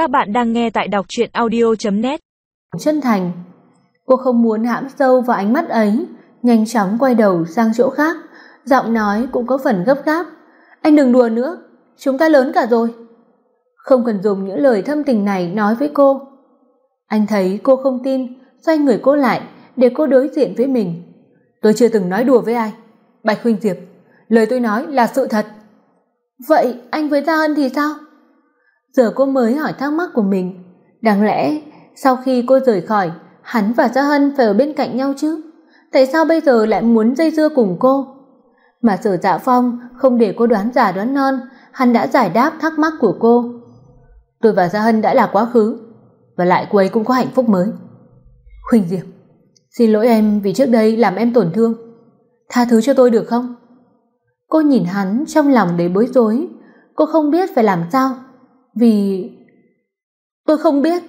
Các bạn đang nghe tại đọc truyện audio.net Chân thành. Cô không muốn hãm sâu vào ánh mắt ấy, Nhanh chóng quay đầu sang chỗ khác. Giọng nói cũng có phần gấp gáp. Anh đừng đùa nữa, Chúng ta lớn cả rồi. Không cần dùng những lời thâm tình này nói với cô. Anh thấy cô không tin, Xoay người cô lại Để cô đối diện với mình. Tôi chưa từng nói đùa với ai. Bạch Huynh Diệp, Lời tôi nói là sự thật. Vậy anh với Gia Hân thì sao? Giờ cô mới hỏi thắc mắc của mình, đáng lẽ sau khi cô rời khỏi, hắn và Gia Hân phải ở bên cạnh nhau chứ? Tại sao bây giờ lại muốn dây dưa cùng cô? Mà Sở Dạ Phong không để cô đoán giả đoán non, hắn đã giải đáp thắc mắc của cô. Tôi và Gia Hân đã là quá khứ, và lại cô ấy cũng có hạnh phúc mới. Huỳnh Diệp, xin lỗi em vì trước đây làm em tổn thương. Tha thứ cho tôi được không? Cô nhìn hắn trong lòng đầy bối rối, cô không biết phải làm sao vì tôi không biết.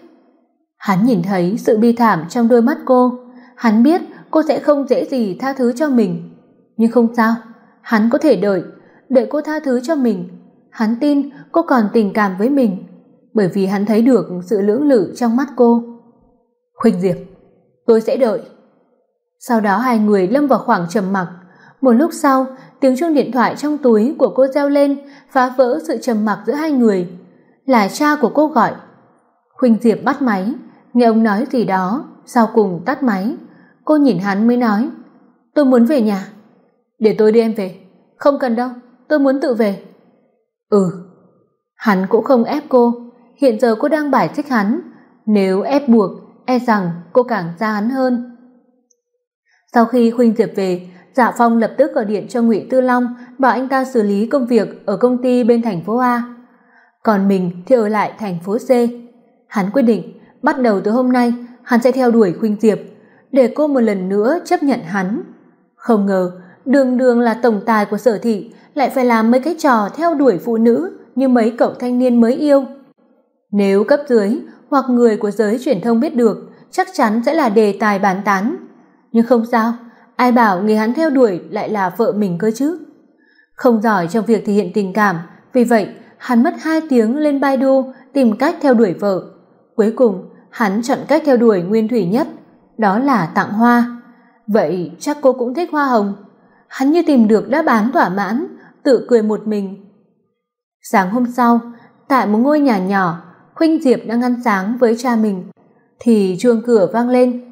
Hắn nhìn thấy sự bi thảm trong đôi mắt cô, hắn biết cô sẽ không dễ gì tha thứ cho mình, nhưng không sao, hắn có thể đợi, đợi cô tha thứ cho mình. Hắn tin cô còn tình cảm với mình, bởi vì hắn thấy được sự lưỡng lự trong mắt cô. Huỳnh Diệp, tôi sẽ đợi. Sau đó hai người lâm vào khoảng trầm mặc, một lúc sau, tiếng chuông điện thoại trong túi của cô reo lên, phá vỡ sự trầm mặc giữa hai người là cha của cô gọi. khuynh Diệp bắt máy, nghe ông nói gì đó, sau cùng tắt máy. Cô nhìn hắn mới nói, tôi muốn về nhà. Để tôi đưa em về. Không cần đâu, tôi muốn tự về. Ừ. Hắn cũng không ép cô, hiện giờ cô đang bài xích hắn, nếu ép buộc, e rằng cô càng ra hắn hơn. Sau khi khuynh Diệp về, Dạ Phong lập tức gọi điện cho Ngụy Tư Long bảo anh ta xử lý công việc ở công ty bên thành phố A còn mình thì ở lại thành phố C. Hắn quyết định, bắt đầu từ hôm nay, hắn sẽ theo đuổi Khuynh Diệp, để cô một lần nữa chấp nhận hắn. Không ngờ, đường đường là tổng tài của sở thị, lại phải làm mấy cái trò theo đuổi phụ nữ như mấy cậu thanh niên mới yêu. Nếu cấp dưới hoặc người của giới truyền thông biết được, chắc chắn sẽ là đề tài bàn tán. Nhưng không sao, ai bảo người hắn theo đuổi lại là vợ mình cơ chứ. Không giỏi trong việc thể hiện tình cảm, vì vậy hắn mất hai tiếng lên Baidu tìm cách theo đuổi vợ. Cuối cùng, hắn chọn cách theo đuổi nguyên thủy nhất, đó là tặng hoa. Vậy chắc cô cũng thích hoa hồng. Hắn như tìm được đáp án thỏa mãn, tự cười một mình. Sáng hôm sau, tại một ngôi nhà nhỏ, Khuynh Diệp đang ăn sáng với cha mình, thì chuông cửa vang lên.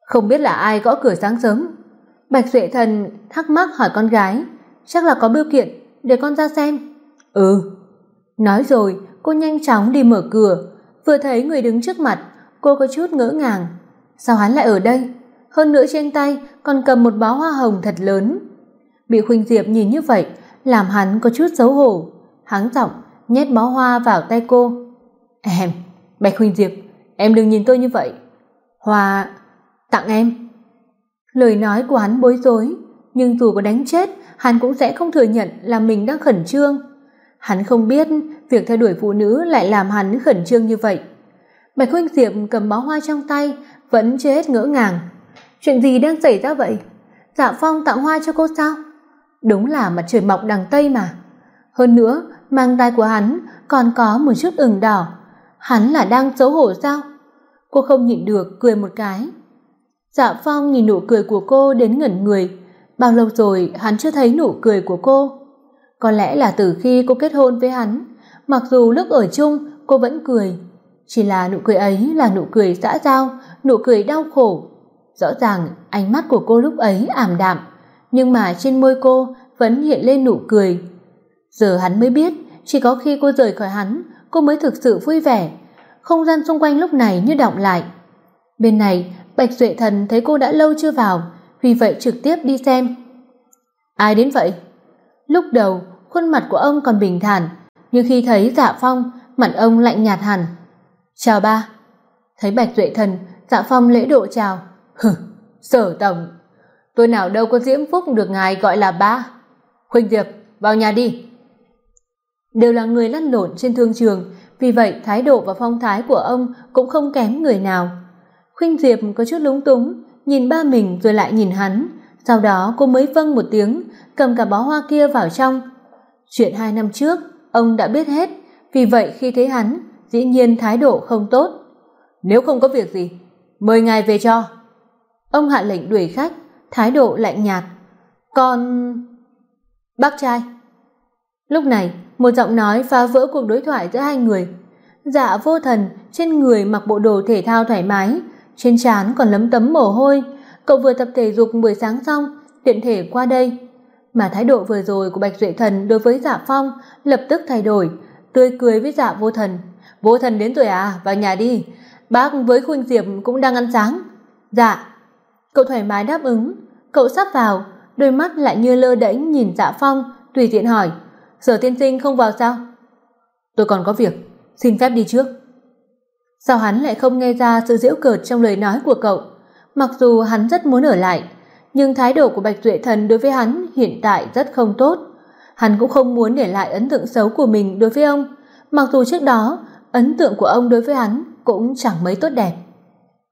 Không biết là ai gõ cửa sáng sớm. Bạch Duệ Thần thắc mắc hỏi con gái, chắc là có bưu kiện, để con ra xem. Ừ, Nói rồi, cô nhanh chóng đi mở cửa, vừa thấy người đứng trước mặt, cô có chút ngỡ ngàng. Sao hắn lại ở đây? Hơn nữa trên tay còn cầm một bó hoa hồng thật lớn. Bị Khuynh Diệp nhìn như vậy, làm hắn có chút xấu hổ. Hắn giọng nhét bó hoa vào tay cô. "Em, Bạch Khuynh Diệp, em đừng nhìn tôi như vậy. Hoa tặng em." Lời nói của hắn bối rối, nhưng dù có đánh chết, hắn cũng sẽ không thừa nhận là mình đang khẩn trương. Hắn không biết việc theo đuổi phụ nữ lại làm hắn khẩn trương như vậy. Bạch Huynh Diệp cầm bó hoa trong tay, vẫn chưa hết ngỡ ngàng. Chuyện gì đang xảy ra vậy? Dạ Phong tặng hoa cho cô sao? Đúng là mặt trời mọc đằng tây mà. Hơn nữa, mang tay của hắn còn có một chút ửng đỏ. Hắn là đang xấu hổ sao? Cô không nhịn được cười một cái. Dạ Phong nhìn nụ cười của cô đến ngẩn người, bao lâu rồi hắn chưa thấy nụ cười của cô. Có lẽ là từ khi cô kết hôn với hắn, mặc dù lúc ở chung cô vẫn cười, chỉ là nụ cười ấy là nụ cười xã giao, nụ cười đau khổ. Rõ ràng ánh mắt của cô lúc ấy ảm đạm, nhưng mà trên môi cô vẫn hiện lên nụ cười. Giờ hắn mới biết, chỉ có khi cô rời khỏi hắn, cô mới thực sự vui vẻ. Không gian xung quanh lúc này như động lại. Bên này, Bạch Duệ Thần thấy cô đã lâu chưa vào, vì vậy trực tiếp đi xem. Ai đến vậy? Lúc đầu, khuôn mặt của ông còn bình thản, nhưng khi thấy Dạ Phong, mặt ông lạnh nhạt hẳn. "Chào ba." Thấy Bạch Duệ Thần, Dạ Phong lễ độ chào. "Hừ, Sở tổng, tôi nào đâu có diễm phúc được ngài gọi là ba. Khuynh Diệp, vào nhà đi." Đều là người lăn lộn trên thương trường, vì vậy thái độ và phong thái của ông cũng không kém người nào. Khuynh Diệp có chút lúng túng, nhìn ba mình rồi lại nhìn hắn, sau đó cô mới vâng một tiếng, cầm cả bó hoa kia vào trong. Chuyện hai năm trước, ông đã biết hết, vì vậy khi thấy hắn, dĩ nhiên thái độ không tốt. Nếu không có việc gì, mời ngài về cho. Ông hạ lệnh đuổi khách, thái độ lạnh nhạt. Còn bác trai. Lúc này, một giọng nói phá vỡ cuộc đối thoại giữa hai người. Dạ Vô Thần trên người mặc bộ đồ thể thao thoải mái, trên trán còn lấm tấm mồ hôi, cậu vừa tập thể dục buổi sáng xong, tiện thể qua đây. Mà thái độ vừa rồi của Bạch Duệ Thần đối với Dạ Phong lập tức thay đổi, tươi cười với Dạ Vô Thần. "Vô Thần đến rồi à, vào nhà đi. Bác với Khuynh Diệp cũng đang ăn sáng." "Dạ." Cậu thoải mái đáp ứng, cậu sắp vào, đôi mắt lại như lơ đễnh nhìn Dạ Phong, tùy tiện hỏi: "Sở tiên sinh không vào sao?" "Tôi còn có việc, xin phép đi trước." Sao hắn lại không nghe ra sự giễu cợt trong lời nói của cậu? Mặc dù hắn rất muốn ở lại, nhưng thái độ của Bạch Duệ Thần đối với hắn hiện tại rất không tốt. Hắn cũng không muốn để lại ấn tượng xấu của mình đối với ông, mặc dù trước đó ấn tượng của ông đối với hắn cũng chẳng mấy tốt đẹp.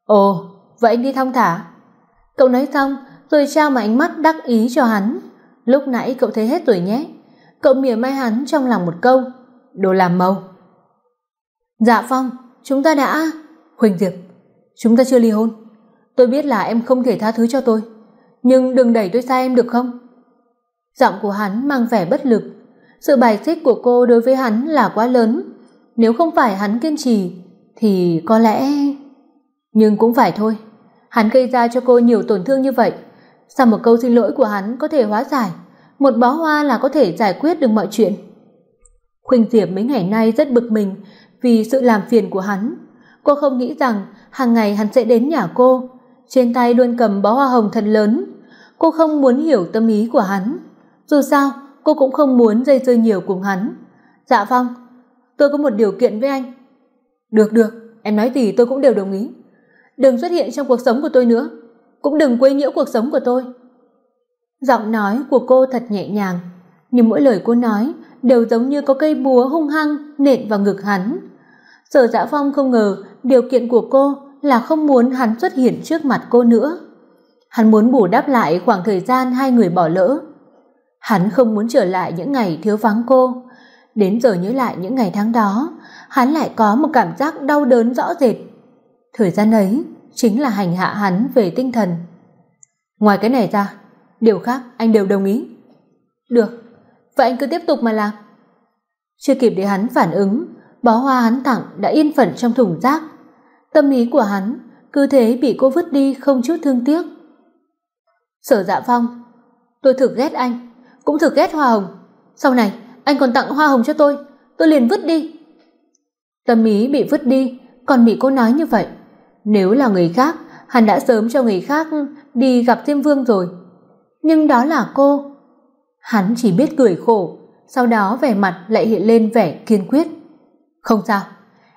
"Ồ, vậy anh đi thong thả." Cậu nói xong, rồi trao một ánh mắt đắc ý cho hắn. Lúc nãy cậu thấy hết rồi nhé. Cậu mỉa mai hắn trong lòng một câu, "Đồ làm màu." Dạ Phong, chúng ta đã Huỳnh Diệp, chúng ta chưa ly hôn. Tôi biết là em không thể tha thứ cho tôi, nhưng đừng đẩy tôi xa em được không? Giọng của hắn mang vẻ bất lực, sự bài xích của cô đối với hắn là quá lớn, nếu không phải hắn kiên trì thì có lẽ nhưng cũng phải thôi. Hắn gây ra cho cô nhiều tổn thương như vậy, sao một câu xin lỗi của hắn có thể hóa giải, một bó hoa là có thể giải quyết được mọi chuyện. Khuynh Diệp mấy ngày nay rất bực mình vì sự làm phiền của hắn. Cô không nghĩ rằng hàng ngày hắn sẽ đến nhà cô, trên tay luôn cầm bó hoa hồng thật lớn. Cô không muốn hiểu tâm ý của hắn. Dù sao, cô cũng không muốn dây dưa nhiều cùng hắn. Dạ Phong, tôi có một điều kiện với anh. Được được, em nói gì tôi cũng đều đồng ý. Đừng xuất hiện trong cuộc sống của tôi nữa, cũng đừng quấy nhiễu cuộc sống của tôi. Giọng nói của cô thật nhẹ nhàng, nhưng mỗi lời cô nói đều giống như có cây búa hung hăng nện vào ngực hắn. Sở Dạ Phong không ngờ điều kiện của cô là không muốn hắn xuất hiện trước mặt cô nữa. Hắn muốn bù đắp lại khoảng thời gian hai người bỏ lỡ. Hắn không muốn trở lại những ngày thiếu vắng cô. Đến giờ nhớ lại những ngày tháng đó, hắn lại có một cảm giác đau đớn rõ rệt. Thời gian ấy chính là hành hạ hắn về tinh thần. Ngoài cái này ra, điều khác anh đều đồng ý. Được, vậy anh cứ tiếp tục mà làm. Chưa kịp để hắn phản ứng, bó hoa hắn tặng đã yên phận trong thùng rác. Tâm ý của hắn cứ thế bị cô vứt đi không chút thương tiếc. Sở Dạ Phong, tôi thực ghét anh, cũng thực ghét hoa hồng. Sau này anh còn tặng hoa hồng cho tôi, tôi liền vứt đi. Tâm ý bị vứt đi, còn bị cô nói như vậy. Nếu là người khác, hắn đã sớm cho người khác đi gặp Diêm Vương rồi. Nhưng đó là cô. Hắn chỉ biết cười khổ, sau đó vẻ mặt lại hiện lên vẻ kiên quyết. Không sao,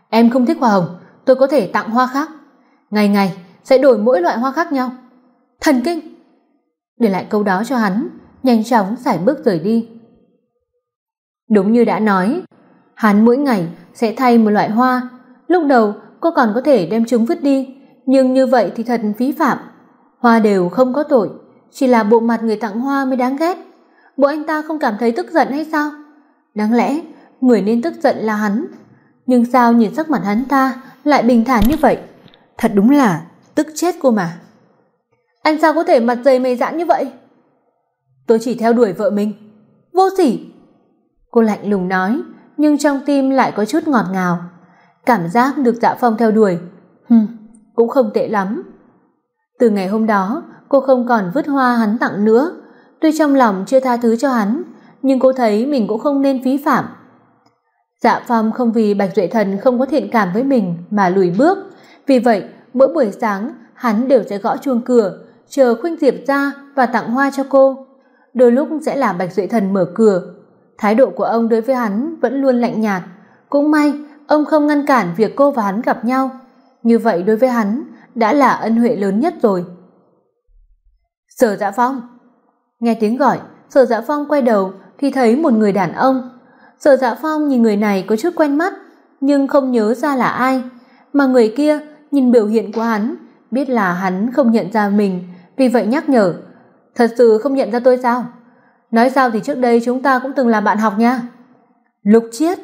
em không thích hoa hồng, tôi có thể tặng hoa khác. Ngày ngày sẽ đổi mỗi loại hoa khác nhau. Thần kinh. Để lại câu đó cho hắn, nhanh chóng giải bước rời đi. Đúng như đã nói, hắn mỗi ngày sẽ thay một loại hoa, lúc đầu cô còn có thể đem chúng vứt đi, nhưng như vậy thì thật phí phạm. Hoa đều không có tội, chỉ là bộ mặt người tặng hoa mới đáng ghét. Bộ anh ta không cảm thấy tức giận hay sao? Đáng lẽ người nên tức giận là hắn, nhưng sao nhìn sắc mặt hắn ta lại bình thản như vậy? Thật đúng là tức chết cô mà. Anh sao có thể mặt dày mày dạn như vậy? Tôi chỉ theo đuổi vợ mình. Vô sỉ. Cô lạnh lùng nói, nhưng trong tim lại có chút ngọt ngào. Cảm giác được Dạ Phong theo đuổi, hừm, cũng không tệ lắm. Từ ngày hôm đó, cô không còn vứt hoa hắn tặng nữa, tuy trong lòng chưa tha thứ cho hắn, nhưng cô thấy mình cũng không nên phí phạm. Dạ Phong không vì Bạch Duệ Thần không có thiện cảm với mình mà lùi bước, vì vậy mỗi buổi sáng hắn đều sẽ gõ chuông cửa, chờ Khuynh Diệp ra và tặng hoa cho cô. Đôi lúc sẽ là Bạch Duệ Thần mở cửa. Thái độ của ông đối với hắn vẫn luôn lạnh nhạt, cũng may ông không ngăn cản việc cô và hắn gặp nhau. Như vậy đối với hắn đã là ân huệ lớn nhất rồi. Sở Dạ Phong. Nghe tiếng gọi, Sở Dạ Phong quay đầu thì thấy một người đàn ông. Sở Dạ Phong nhìn người này có chút quen mắt, nhưng không nhớ ra là ai, mà người kia nhìn biểu hiện của hắn, biết là hắn không nhận ra mình, vì vậy nhắc nhở, "Thật sự không nhận ra tôi sao? Nói sao thì trước đây chúng ta cũng từng là bạn học nha." Lục Chiết.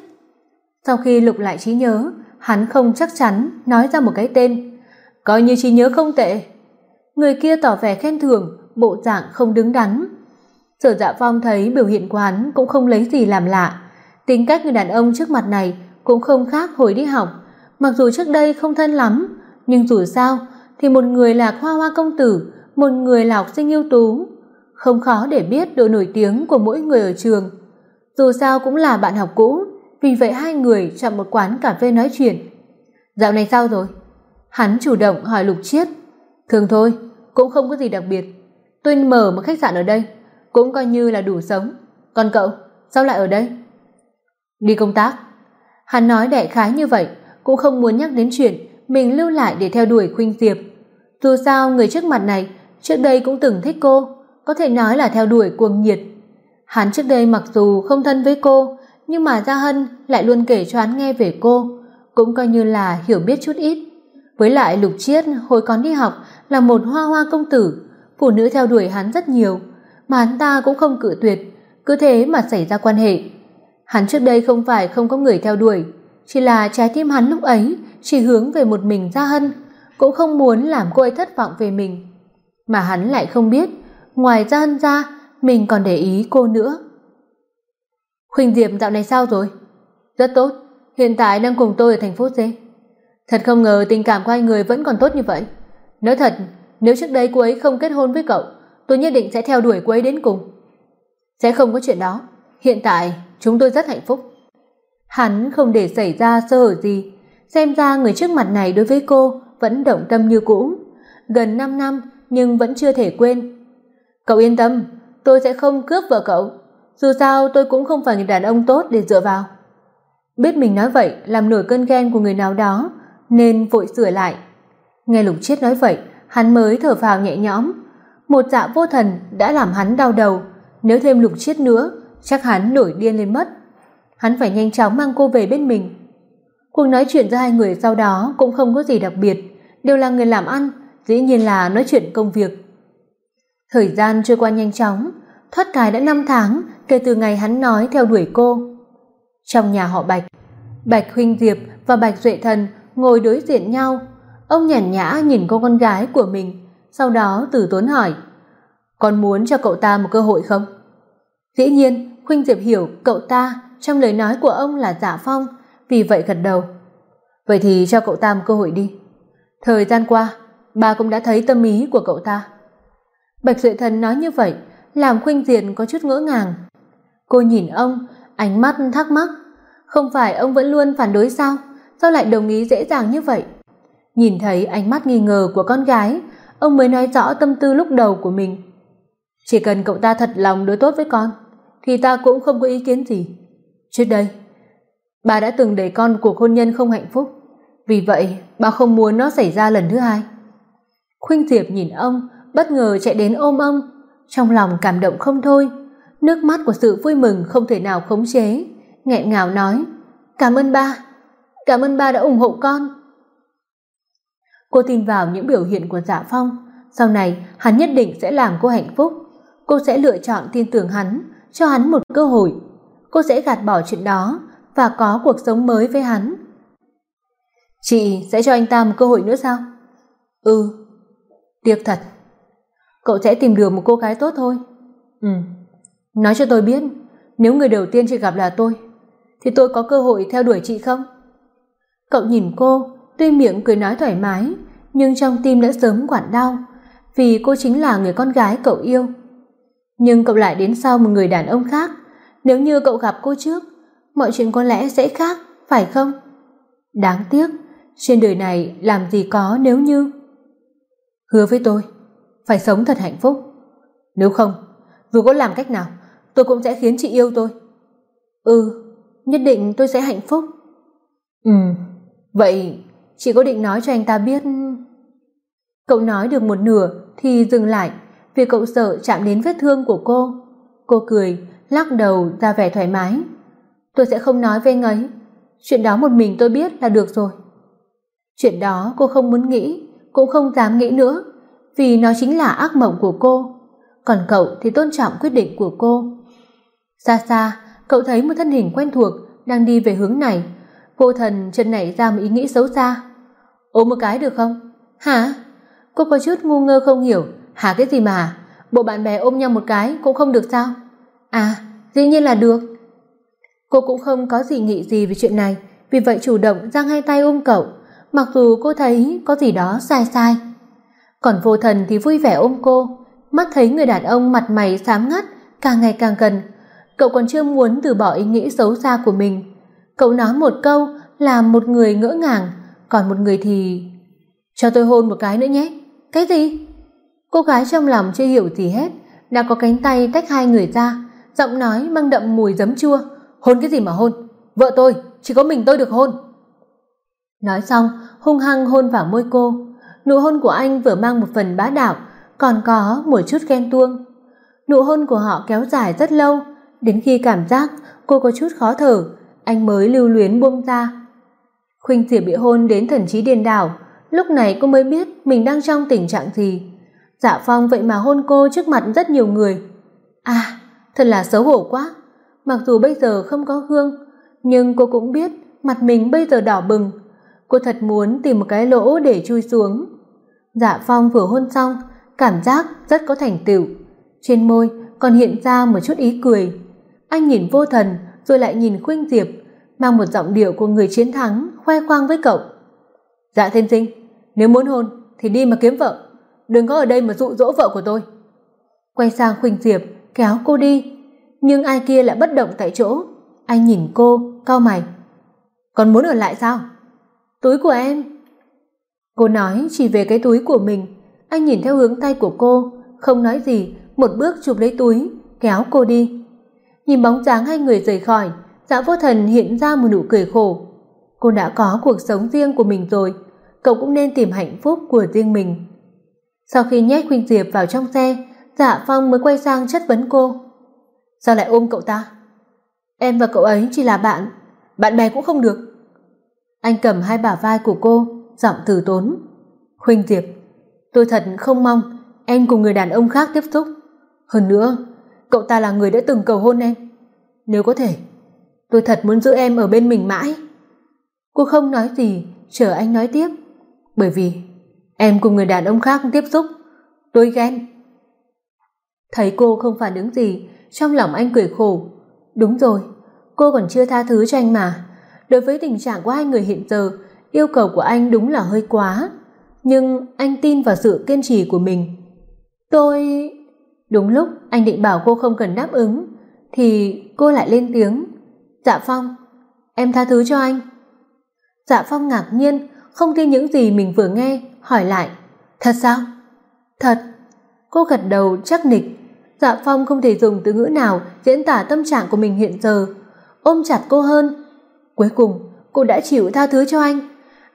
Sau khi lục lại trí nhớ, hắn không chắc chắn nói ra một cái tên, coi như trí nhớ không tệ. Người kia tỏ vẻ khen thưởng, bộ dạng không đứng đắn. Sở Dạ Phong thấy biểu hiện của hắn cũng không lấy gì làm lạ, tính cách người đàn ông trước mặt này cũng không khác hồi đi học, mặc dù trước đây không thân lắm, nhưng dù sao thì một người là Hoa Hoa công tử, một người là học sinh ưu tú, không khó để biết độ nổi tiếng của mỗi người ở trường. Dù sao cũng là bạn học cũ, vì vậy hai người chọn một quán cà phê nói chuyện. "Dạo này sao rồi?" Hắn chủ động hỏi Lục Chiết. "Thường thôi, cũng không có gì đặc biệt. Tôi mở một khách sạn ở đây, cũng coi như là đủ sống. Còn cậu, sao lại ở đây?" "Đi công tác." Hắn nói đại khái như vậy, cũng không muốn nhắc đến chuyện mình lưu lại để theo đuổi Khuynh Diệp. Dù sao người trước mặt này trước đây cũng từng thích cô, có thể nói là theo đuổi cuồng nhiệt. Hắn trước đây mặc dù không thân với cô, nhưng mà Gia Hân lại luôn kể cho hắn nghe về cô, cũng coi như là hiểu biết chút ít. Với lại Lục Chiết hồi còn đi học là một hoa hoa công tử, phụ nữ theo đuổi hắn rất nhiều, mà hắn ta cũng không cự tuyệt, cứ thế mà xảy ra quan hệ. Hắn trước đây không phải không có người theo đuổi, chỉ là trái tim hắn lúc ấy chỉ hướng về một mình Gia Hân, cũng không muốn làm cô ấy thất vọng về mình. Mà hắn lại không biết, ngoài Gia Hân ra, mình còn để ý cô nữa. Huỳnh Diệp dạo này sao rồi? Rất tốt, hiện tại đang cùng tôi ở thành phố C. Thật không ngờ tình cảm của hai người vẫn còn tốt như vậy. Nói thật, nếu trước đây cô ấy không kết hôn với cậu, tôi nhất định sẽ theo đuổi cô ấy đến cùng. Sẽ không có chuyện đó. Hiện tại, chúng tôi rất hạnh phúc. Hắn không để xảy ra sơ hở gì, xem ra người trước mặt này đối với cô vẫn động tâm như cũ, gần 5 năm nhưng vẫn chưa thể quên. Cậu yên tâm, tôi sẽ không cướp vợ cậu, dù sao tôi cũng không phải người đàn ông tốt để dựa vào. Biết mình nói vậy làm nổi cơn ghen của người nào đó, nên vội sửa lại. Nghe Lục Chiết nói vậy, hắn mới thở phào nhẹ nhõm. Một dạ vô thần đã làm hắn đau đầu, nếu thêm Lục Chiết nữa, chắc hắn nổi điên lên mất. Hắn phải nhanh chóng mang cô về bên mình. Cuộc nói chuyện giữa hai người sau đó cũng không có gì đặc biệt, đều là người làm ăn, dĩ nhiên là nói chuyện công việc. Thời gian trôi qua nhanh chóng, thoát cái đã 5 tháng kể từ ngày hắn nói theo đuổi cô. Trong nhà họ Bạch, Bạch Huynh Diệp và Bạch Duệ Thần ngồi đối diện nhau. Ông nhàn nhã nhìn cô con gái của mình, sau đó từ tốn hỏi: "Con muốn cho cậu ta một cơ hội không?" Dĩ nhiên, khuynh Diệp hiểu cậu ta trong lời nói của ông là giả Phong, vì vậy gật đầu. "Vậy thì cho cậu ta một cơ hội đi. Thời gian qua, bà cũng đã thấy tâm ý của cậu ta." Bạch Duệ Thần nói như vậy, làm Khuynh Diệp có chút ngỡ ngàng. Cô nhìn ông, ánh mắt thắc mắc, không phải ông vẫn luôn phản đối sao? Sao lại đồng ý dễ dàng như vậy? Nhìn thấy ánh mắt nghi ngờ của con gái, ông mới nói rõ tâm tư lúc đầu của mình. Chỉ cần cậu ta thật lòng đối tốt với con, thì ta cũng không có ý kiến gì. Trước đây, bà đã từng để con cuộc hôn nhân không hạnh phúc, vì vậy bà không muốn nó xảy ra lần thứ hai. Khuynh Diệp nhìn ông, bất ngờ chạy đến ôm ông, trong lòng cảm động không thôi, nước mắt của sự vui mừng không thể nào khống chế, nghẹn ngào nói: "Cảm ơn ba, cảm ơn ba đã ủng hộ con." Cô tin vào những biểu hiện của Dạ Phong, sau này hắn nhất định sẽ làm cô hạnh phúc, cô sẽ lựa chọn tin tưởng hắn, cho hắn một cơ hội, cô sẽ gạt bỏ chuyện đó và có cuộc sống mới với hắn. Chị sẽ cho anh ta một cơ hội nữa sao? Ừ. Tiếc thật cậu sẽ tìm được một cô gái tốt thôi. Ừ. Nói cho tôi biết, nếu người đầu tiên chị gặp là tôi, thì tôi có cơ hội theo đuổi chị không? Cậu nhìn cô, tuy miệng cười nói thoải mái, nhưng trong tim đã sớm quặn đau, vì cô chính là người con gái cậu yêu. Nhưng cậu lại đến sau một người đàn ông khác, nếu như cậu gặp cô trước, mọi chuyện có lẽ sẽ khác, phải không? Đáng tiếc, trên đời này làm gì có nếu như. Hứa với tôi, phải sống thật hạnh phúc. Nếu không, dù có làm cách nào, tôi cũng sẽ khiến chị yêu tôi. Ừ, nhất định tôi sẽ hạnh phúc. Ừ, vậy chị có định nói cho anh ta biết... Cậu nói được một nửa thì dừng lại, vì cậu sợ chạm đến vết thương của cô. Cô cười, lắc đầu ra vẻ thoải mái. Tôi sẽ không nói với anh ấy, chuyện đó một mình tôi biết là được rồi. Chuyện đó cô không muốn nghĩ, cũng không dám nghĩ nữa vì nó chính là ác mộng của cô, còn cậu thì tôn trọng quyết định của cô. Xa xa, cậu thấy một thân hình quen thuộc đang đi về hướng này, Vô Thần chân nảy ra một ý nghĩ xấu xa. "Ôm một cái được không?" "Hả?" Cô có chút ngu ngơ không hiểu, "Hả cái gì mà? Bộ bạn bè ôm nhau một cái cũng không được sao?" "À, dĩ nhiên là được." Cô cũng không có gì nghĩ gì về chuyện này, vì vậy chủ động giang hai tay ôm cậu, mặc dù cô thấy có gì đó sai sai. Còn Vô Thần thì vui vẻ ôm cô, mắt thấy người đàn ông mặt mày xám ngắt càng ngày càng gần, cậu còn chưa muốn từ bỏ ý nghĩ xấu xa của mình. Cậu nói một câu là một người ngỡ ngàng, còn một người thì cho tôi hôn một cái nữa nhé. Cái gì? Cô gái trong lòng chưa hiểu gì hết, đã có cánh tay tách hai người ra, giọng nói mang đậm mùi giấm chua, hôn cái gì mà hôn? Vợ tôi, chỉ có mình tôi được hôn. Nói xong, hung hăng hôn vào môi cô. Nụ hôn của anh vừa mang một phần bá đạo, còn có một chút ghen tuông. Nụ hôn của họ kéo dài rất lâu, đến khi cảm giác cô có chút khó thở, anh mới lưu luyến buông ra. Khuynh Diệp bị hôn đến thần trí điên đảo, lúc này cô mới biết mình đang trong tình trạng gì. Dạ Phong vậy mà hôn cô trước mặt rất nhiều người. À, thật là xấu hổ quá. Mặc dù bây giờ không có hương, nhưng cô cũng biết mặt mình bây giờ đỏ bừng. Cô thật muốn tìm một cái lỗ để chui xuống. Dạ Phong vừa hôn xong, cảm giác rất có thành tựu. Trên môi còn hiện ra một chút ý cười. Anh nhìn Vô Thần rồi lại nhìn Khuynh Diệp, mang một giọng điệu của người chiến thắng khoe khoang với cậu. "Dạ Thiên sinh, nếu muốn hôn thì đi mà kiếm vợ, đừng có ở đây mà dụ dỗ vợ của tôi." Quay sang Khuynh Diệp, kéo cô đi, nhưng ai kia lại bất động tại chỗ. Anh nhìn cô, cau mày. "Còn muốn ở lại sao?" "Túi của em." Cô nói chỉ về cái túi của mình, anh nhìn theo hướng tay của cô, không nói gì, một bước chụp lấy túi, kéo cô đi. Nhìn bóng dáng hai người rời khỏi, Dạ Vô Thần hiện ra một nụ cười khổ. Cô đã có cuộc sống riêng của mình rồi, cậu cũng nên tìm hạnh phúc của riêng mình. Sau khi nhét Khuynh Diệp vào trong xe, Dạ Phong mới quay sang chất vấn cô. Sao lại ôm cậu ta? Em và cậu ấy chỉ là bạn, bạn bè cũng không được. Anh cầm hai bả vai của cô, giọng từ tốn. Khuynh Diệp, tôi thật không mong em cùng người đàn ông khác tiếp xúc. Hơn nữa, cậu ta là người đã từng cầu hôn em. Nếu có thể, tôi thật muốn giữ em ở bên mình mãi. Cô không nói gì, chờ anh nói tiếp. Bởi vì em cùng người đàn ông khác tiếp xúc, tôi ghen. Thấy cô không phản ứng gì, trong lòng anh cười khổ. Đúng rồi, cô còn chưa tha thứ cho anh mà. Đối với tình trạng của hai người hiện giờ, yêu cầu của anh đúng là hơi quá, nhưng anh tin vào sự kiên trì của mình. Tôi Đúng lúc anh định bảo cô không cần đáp ứng thì cô lại lên tiếng, "Dạ Phong, em tha thứ cho anh." Dạ Phong ngạc nhiên, không tin những gì mình vừa nghe, hỏi lại, "Thật sao?" "Thật." Cô gật đầu chắc nịch. Dạ Phong không thể dùng từ ngữ nào diễn tả tâm trạng của mình hiện giờ, ôm chặt cô hơn. Cuối cùng, cô đã chịu tha thứ cho anh.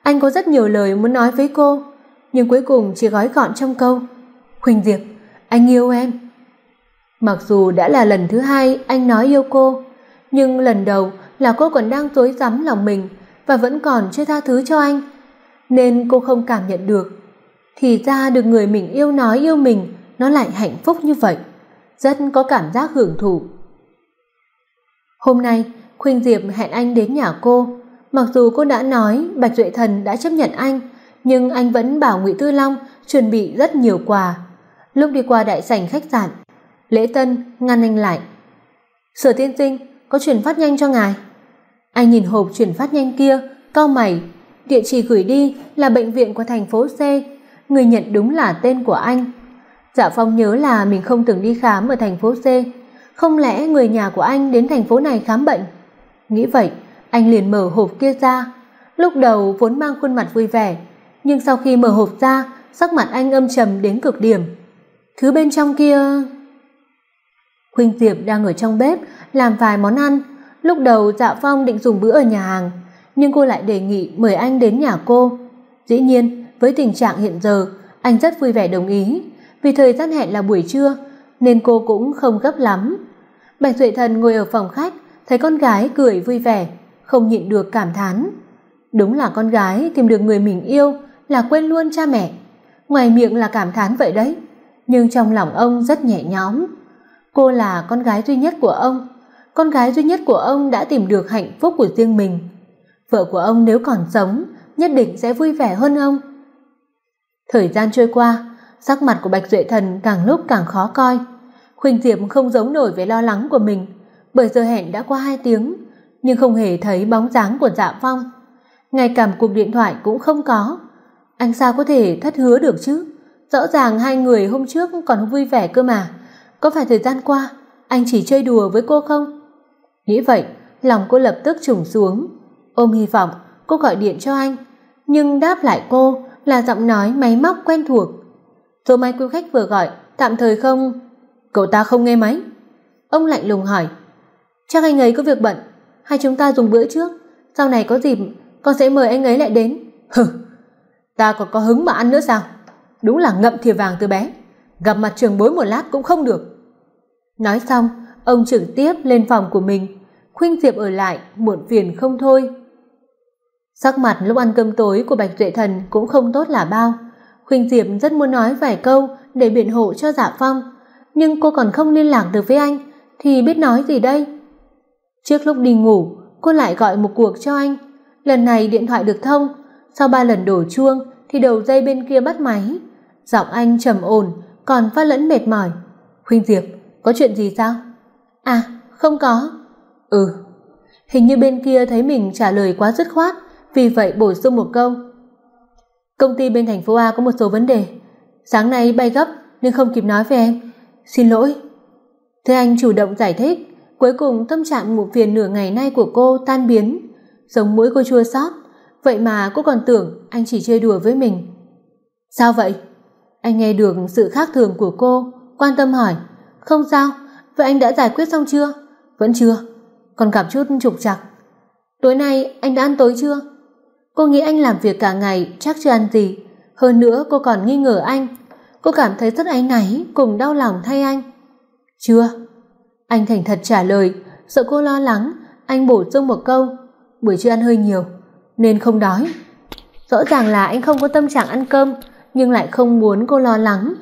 Anh có rất nhiều lời muốn nói với cô, nhưng cuối cùng chỉ gói gọn trong câu, "Huỳnh Diệp, anh yêu em." Mặc dù đã là lần thứ hai anh nói yêu cô, nhưng lần đầu là cô còn đang rối rắm lòng mình và vẫn còn chưa tha thứ cho anh, nên cô không cảm nhận được. Thì ra được người mình yêu nói yêu mình, nó lại hạnh phúc như vậy, rất có cảm giác hưởng thụ. Hôm nay, Khuynh Diệp hẹn anh đến nhà cô, mặc dù cô đã nói Bạch Duệ Thần đã chấp nhận anh, nhưng anh vẫn bảo Ngụy Tư Long chuẩn bị rất nhiều quà. Lúc đi qua đại sảnh khách sạn, Lễ Tân ngăn anh lại. "Sở tiên sinh, có chuyển phát nhanh cho ngài." Anh nhìn hộp chuyển phát nhanh kia, cau mày, địa chỉ gửi đi là bệnh viện của thành phố C, người nhận đúng là tên của anh. Dạ Phong nhớ là mình không từng đi khám ở thành phố C, không lẽ người nhà của anh đến thành phố này khám bệnh? Nghĩ vậy, anh liền mở hộp kia ra. Lúc đầu vốn mang khuôn mặt vui vẻ, nhưng sau khi mở hộp ra, sắc mặt anh âm trầm đến cực điểm. Thứ bên trong kia Khuynh Diệp đang ở trong bếp làm vài món ăn, lúc đầu Dạ Phong định dùng bữa ở nhà hàng, nhưng cô lại đề nghị mời anh đến nhà cô. Dĩ nhiên, với tình trạng hiện giờ, anh rất vui vẻ đồng ý, vì thời gian hẹn là buổi trưa nên cô cũng không gấp lắm. Bạch Duệ Thần ngồi ở phòng khách, thấy con gái cười vui vẻ, không nhịn được cảm thán. Đúng là con gái tìm được người mình yêu là quên luôn cha mẹ. Ngoài miệng là cảm thán vậy đấy, nhưng trong lòng ông rất nhẹ nhõm. Cô là con gái duy nhất của ông, con gái duy nhất của ông đã tìm được hạnh phúc của riêng mình vợ của ông nếu còn sống nhất định sẽ vui vẻ hơn ông. Thời gian trôi qua, sắc mặt của Bạch Duệ Thần càng lúc càng khó coi. Khuynh Diệp không giống nổi với lo lắng của mình, bởi giờ hẹn đã qua hai tiếng, nhưng không hề thấy bóng dáng của Dạ Phong. Ngay cả một cuộc điện thoại cũng không có. Anh sao có thể thất hứa được chứ? Rõ ràng hai người hôm trước còn vui vẻ cơ mà. Có phải thời gian qua anh chỉ chơi đùa với cô không? Nghĩ vậy, lòng cô lập tức trùng xuống, ôm hy vọng cô gọi điện cho anh, nhưng đáp lại cô là giọng nói máy móc quen thuộc. Số máy quý khách vừa gọi, tạm thời không. Cậu ta không nghe máy. Ông lạnh lùng hỏi, chắc anh ấy có việc bận, hay chúng ta dùng bữa trước, sau này có dịp con sẽ mời anh ấy lại đến. Hừ, ta còn có hứng mà ăn nữa sao? Đúng là ngậm thìa vàng từ bé, gặp mặt trường bối một lát cũng không được. Nói xong, ông trực tiếp lên phòng của mình, Khuynh Diệp ở lại muộn phiền không thôi. Sắc mặt lúc ăn cơm tối của Bạch Duệ Thần cũng không tốt là bao. Khuynh Diệp rất muốn nói vài câu để biện hộ cho Dạ Phong, nhưng cô còn không liên lạc được với anh thì biết nói gì đây? Trước lúc đi ngủ, cô lại gọi một cuộc cho anh. Lần này điện thoại được thông, sau ba lần đổ chuông thì đầu dây bên kia bắt máy. Giọng anh trầm ổn, còn pha lẫn mệt mỏi. "Khuynh Diệp, có chuyện gì sao?" "À, không có." "Ừ." Hình như bên kia thấy mình trả lời quá dứt khoát, vì vậy bổ sung một câu. "Công ty bên thành phố A có một số vấn đề, sáng nay bay gấp nên không kịp nói với em, xin lỗi." Thế anh chủ động giải thích, cuối cùng tâm trạng ngủ phiền nửa ngày nay của cô tan biến, giống mũi cô chua xót, vậy mà cô còn tưởng anh chỉ chơi đùa với mình. "Sao vậy?" Anh nghe được sự khác thường của cô, quan tâm hỏi, "Không sao, vậy anh đã giải quyết xong chưa?" "Vẫn chưa, còn gặp chút trục trặc." "Tối nay anh đã ăn tối chưa?" Cô nghĩ anh làm việc cả ngày chắc chưa ăn gì, hơn nữa cô còn nghi ngờ anh. Cô cảm thấy rất áy náy cùng đau lòng thay anh. "Chưa." Anh thành thật trả lời, sợ cô lo lắng, anh bổ sung một câu, "Buổi trưa ăn hơi nhiều nên không đói." Rõ ràng là anh không có tâm trạng ăn cơm, nhưng lại không muốn cô lo lắng.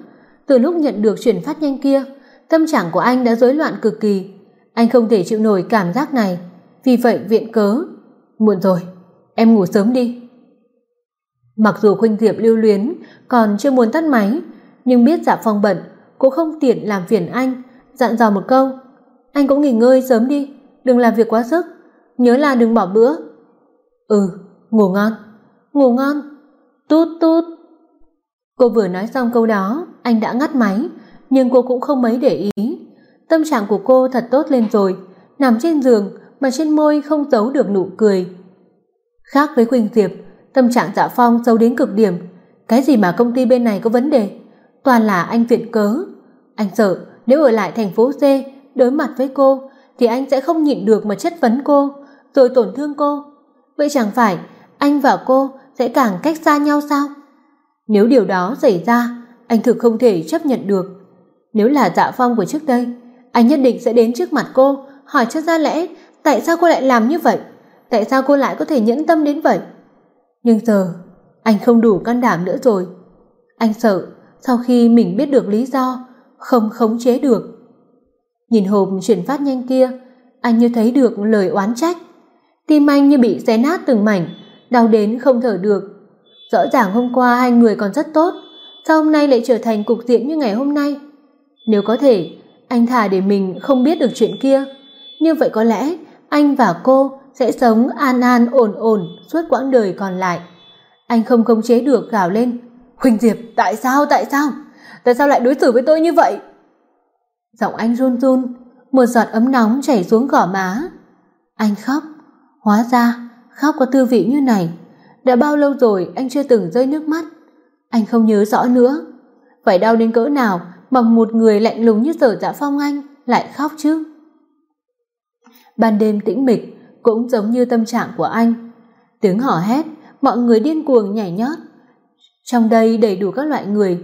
Từ lúc nhận được chuyển phát nhanh kia, tâm trạng của anh đã rối loạn cực kỳ. Anh không thể chịu nổi cảm giác này, vì vậy viện cớ, "Muộn rồi, em ngủ sớm đi." Mặc dù Khuynh Diệp lưu luyến, còn chưa muốn tắt máy, nhưng biết Dạ Phong bận, cô không tiện làm phiền anh, dặn dò một câu, "Anh cũng nghỉ ngơi sớm đi, đừng làm việc quá sức, nhớ là đừng bỏ bữa." "Ừ, ngủ ngon." "Ngủ ngon." Tút tút. Cô vừa nói xong câu đó, anh đã ngắt máy, nhưng cô cũng không mấy để ý. Tâm trạng của cô thật tốt lên rồi, nằm trên giường mà trên môi không giấu được nụ cười. Khác với Quỳnh Diệp, tâm trạng Dạ Phong xấu đến cực điểm, cái gì mà công ty bên này có vấn đề, toàn là anh viện cớ. Anh sợ nếu ở lại thành phố C đối mặt với cô thì anh sẽ không nhịn được mà chất vấn cô, rồi tổn thương cô. Vậy chẳng phải anh và cô sẽ càng cách xa nhau sao? Nếu điều đó xảy ra, anh thực không thể chấp nhận được. Nếu là Dạ Phong của trước đây, anh nhất định sẽ đến trước mặt cô, hỏi cho ra lẽ tại sao cô lại làm như vậy? Tại sao cô lại có thể nhẫn tâm đến vậy? Nhưng giờ, anh không đủ can đảm nữa rồi. Anh sợ sau khi mình biết được lý do, không khống chế được. Nhìn hộp chuyển phát nhanh kia, anh như thấy được lời oán trách. Tim anh như bị xé nát từng mảnh, đau đến không thở được. Rõ ràng hôm qua hai người còn rất tốt, sao hôm nay lại trở thành cục diện như ngày hôm nay? Nếu có thể, anh thà để mình không biết được chuyện kia, như vậy có lẽ anh và cô sẽ sống an an ổn ổn suốt quãng đời còn lại. Anh không khống chế được gào lên, "Huỳnh Diệp, tại sao? Tại sao? Tại sao lại đối xử với tôi như vậy?" Giọng anh run run, một giọt ấm nóng chảy xuống gò má. Anh khóc, hóa ra khóc có tư vị như này, đã bao lâu rồi anh chưa từng rơi nước mắt. Anh không nhớ rõ nữa. Phải đau đến cỡ nào mà một người lạnh lùng như Sở Dạ Phong anh lại khóc chứ? Ban đêm tĩnh mịch cũng giống như tâm trạng của anh. Tiếng hò hét, mọi người điên cuồng nhảy nhót. Trong đây đầy đủ các loại người.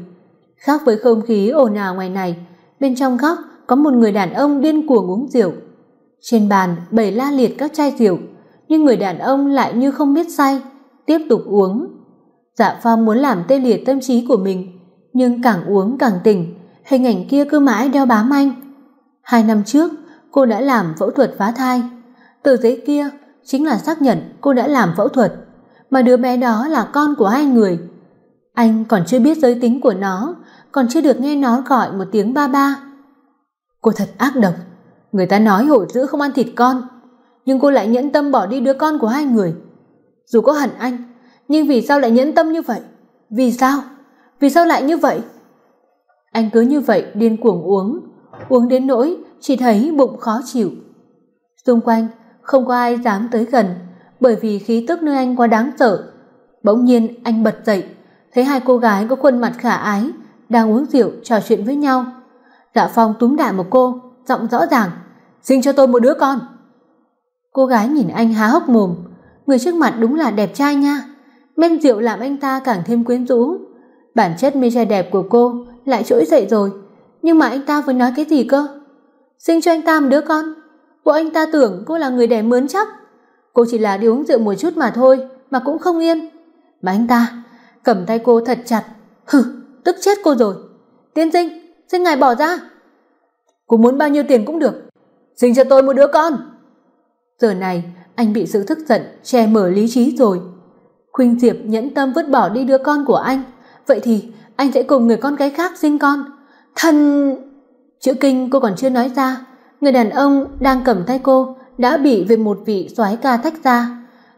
Khác với không khí ồn ào ngoài này, bên trong góc có một người đàn ông điên cuồng uống rượu. Trên bàn bày la liệt các chai rượu, nhưng người đàn ông lại như không biết say, tiếp tục uống. Dạ Phong muốn làm tê liệt tâm trí của mình, nhưng càng uống càng tỉnh, hình ảnh kia cứ mãi đeo bám anh. Hai năm trước, cô đã làm phẫu thuật phá thai. Tờ giấy kia chính là xác nhận cô đã làm phẫu thuật, mà đứa bé đó là con của hai người. Anh còn chưa biết giới tính của nó, còn chưa được nghe nó gọi một tiếng ba ba. Cô thật ác độc, người ta nói hổ dữ không ăn thịt con, nhưng cô lại nhẫn tâm bỏ đi đứa con của hai người. Dù có hận anh, nhưng vì sao lại nhẫn tâm như vậy? Vì sao? Vì sao lại như vậy? Anh cứ như vậy điên cuồng uống, uống đến nỗi chỉ thấy bụng khó chịu. Xung quanh không có ai dám tới gần, bởi vì khí tức nơi anh quá đáng sợ. Bỗng nhiên anh bật dậy, thấy hai cô gái có khuôn mặt khả ái đang uống rượu trò chuyện với nhau. Dạ Phong túm đại một cô, giọng rõ ràng, "Sinh cho tôi một đứa con." Cô gái nhìn anh há hốc mồm, người trước mặt đúng là đẹp trai nha. Men rượu làm anh ta càng thêm quyến rũ. Bản chất mê trai đẹp của cô lại trỗi dậy rồi, nhưng mà anh ta vừa nói cái gì cơ? Sinh cho anh ta một đứa con? Bộ anh ta tưởng cô là người đẻ mướn chắc. Cô chỉ là đi uống rượu một chút mà thôi, mà cũng không yên. Mà anh ta cầm tay cô thật chặt. Hừ, tức chết cô rồi. Tiên sinh, xin ngài bỏ ra. Cô muốn bao nhiêu tiền cũng được. Sinh cho tôi một đứa con. Giờ này, anh bị sự tức giận che mở lý trí rồi. Khuynh Diệp nhẫn tâm vứt bỏ đi đứa con của anh, vậy thì anh sẽ cùng người con gái khác sinh con. Thân chữ kinh cô còn chưa nói ra, người đàn ông đang cầm tay cô đã bị về một vị soái ca tách ra,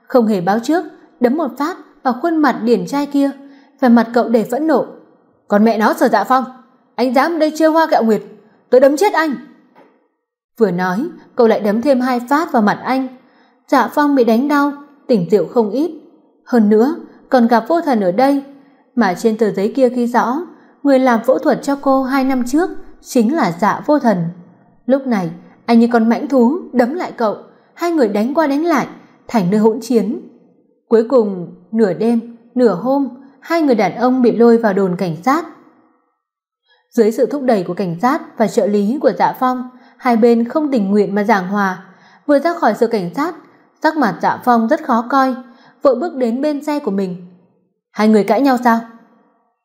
không hề báo trước, đấm một phát vào khuôn mặt điển trai kia, vẻ mặt cậu đầy phẫn nộ. Còn mẹ nó Sở Dạ Phong, anh dám đây chơi hoa kẹo nguyệt, tôi đấm chết anh. Vừa nói, cậu lại đấm thêm hai phát vào mặt anh. Dạ Phong bị đánh đau, tỉnh rượu không ít. Hơn nữa, còn gặp Vô Thần ở đây, mà trên tờ giấy kia ghi rõ, người làm phẫu thuật cho cô hai năm trước chính là Dạ Vô Thần. Lúc này, anh như con mãnh thú đấm lại cậu, hai người đánh qua đánh lại, thành nơi hỗn chiến. Cuối cùng, nửa đêm, nửa hôm, hai người đàn ông bị lôi vào đồn cảnh sát. Dưới sự thúc đẩy của cảnh sát và trợ lý của Dạ Phong, hai bên không tình nguyện mà giảng hòa, vừa ra khỏi sở cảnh sát, sắc mặt Dạ Phong rất khó coi, vội bước đến bên xe của mình. Hai người cãi nhau sao?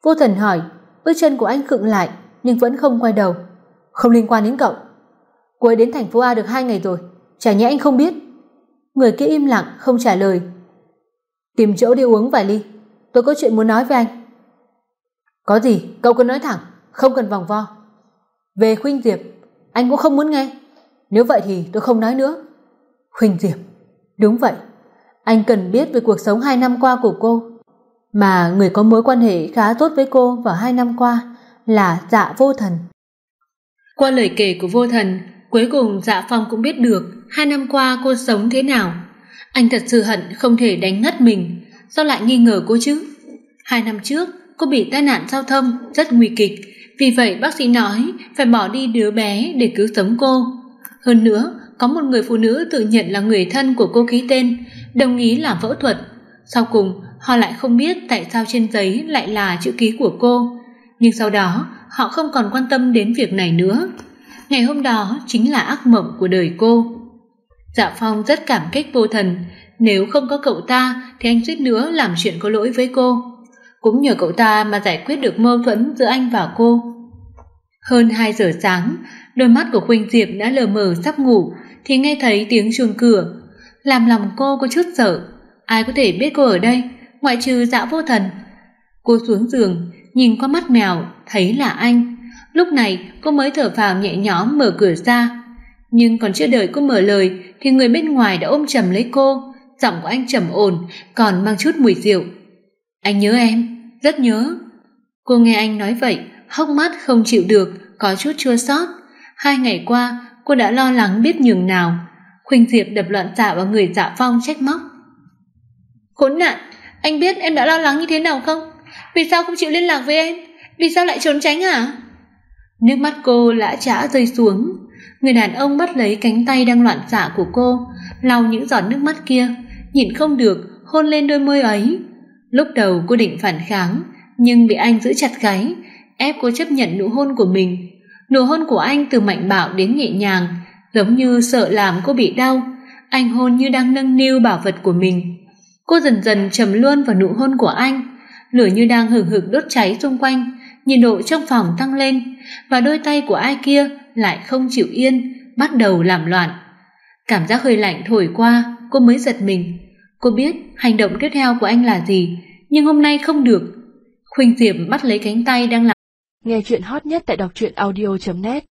Vô Thần hỏi, bước chân của anh khựng lại nhưng vẫn không quay đầu. Không liên quan đến cậu. Cô ấy đến thành phố A được hai ngày rồi, chả nhẽ anh không biết? Người kia im lặng không trả lời. Tìm chỗ đi uống vài ly, tôi có chuyện muốn nói với anh. Có gì, cậu cứ nói thẳng, không cần vòng vo. Về Khuynh Diệp, anh cũng không muốn nghe. Nếu vậy thì tôi không nói nữa. Khuynh Diệp, đúng vậy. Anh cần biết về cuộc sống hai năm qua của cô, mà người có mối quan hệ khá tốt với cô vào hai năm qua là Dạ Vô Thần. Qua lời kể của Vô Thần, cuối cùng Dạ Phong cũng biết được hai năm qua cô sống thế nào. Anh thật sự hận không thể đánh ngất mình, sao lại nghi ngờ cô chứ? Hai năm trước, cô bị tai nạn giao thông rất nguy kịch, vì vậy bác sĩ nói phải bỏ đi đứa bé để cứu sống cô. Hơn nữa, có một người phụ nữ tự nhận là người thân của cô ký tên, đồng ý làm phẫu thuật. Sau cùng, họ lại không biết tại sao trên giấy lại là chữ ký của cô, nhưng sau đó họ không còn quan tâm đến việc này nữa. Ngày hôm đó chính là ác mộng của đời cô. Dạ Phong rất cảm kích vô thần, nếu không có cậu ta thì anh suýt nữa làm chuyện có lỗi với cô. Cũng nhờ cậu ta mà giải quyết được mâu thuẫn giữa anh và cô. Hơn 2 giờ sáng, đôi mắt của Khuynh Diệp đã lờ mờ sắp ngủ thì nghe thấy tiếng chuông cửa, làm lòng cô có chút sợ. Ai có thể biết cô ở đây, ngoại trừ Dạ Vô Thần. Cô xuống giường, nhìn qua mắt mèo, thấy là anh. Lúc này cô mới thở phào nhẹ nhõm mở cửa ra. Nhưng còn chưa đợi cô mở lời thì người bên ngoài đã ôm chầm lấy cô, giọng của anh trầm ổn, còn mang chút mùi rượu. Anh nhớ em, rất nhớ. Cô nghe anh nói vậy, hốc mắt không chịu được, có chút chua xót. Hai ngày qua, cô đã lo lắng biết nhường nào. Khuynh Diệp đập loạn xạ vào người Dạ Phong trách móc. Khốn nạn, anh biết em đã lo lắng như thế nào không? Vì sao không chịu liên lạc với em? Vì sao lại trốn tránh à? Nước mắt cô lã chã rơi xuống. Người đàn ông bắt lấy cánh tay đang loạn xạ của cô, lau những giọt nước mắt kia, nhìn không được, hôn lên đôi môi ấy. Lúc đầu cô định phản kháng, nhưng bị anh giữ chặt gáy, ép cô chấp nhận nụ hôn của mình. Nụ hôn của anh từ mạnh bạo đến nhẹ nhàng, giống như sợ làm cô bị đau. Anh hôn như đang nâng niu bảo vật của mình. Cô dần dần trầm luôn vào nụ hôn của anh, lửa như đang hừng hực đốt cháy xung quanh, nhiệt độ trong phòng tăng lên, và đôi tay của ai kia lại không chịu yên, bắt đầu làm loạn. Cảm giác hơi lạnh thổi qua, cô mới giật mình. Cô biết hành động tiếp theo của anh là gì, nhưng hôm nay không được. Khuynh Diệp bắt lấy cánh tay đang làm. Nghe chuyện hot nhất tại đọc truyện audio.net